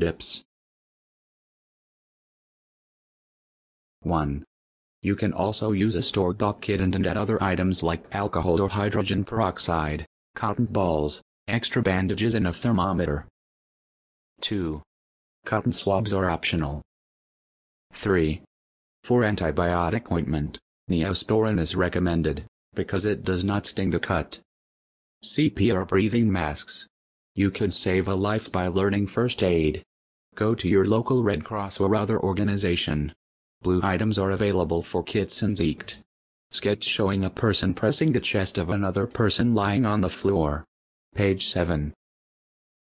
Dips 1. You can also use a stored dock kit and add other items like alcohol or hydrogen peroxide, cotton balls, extra bandages and a thermometer. 2. Cotton swabs are optional. 3. For antibiotic ointment, Neosporin is recommended, because it does not sting the cut. CPR breathing masks. You could save a life by learning first aid. Go to your local Red Cross or other organization. Blue items are available for kits and Zeeked. Sketch showing a person pressing the chest of another person lying on the floor. Page 7.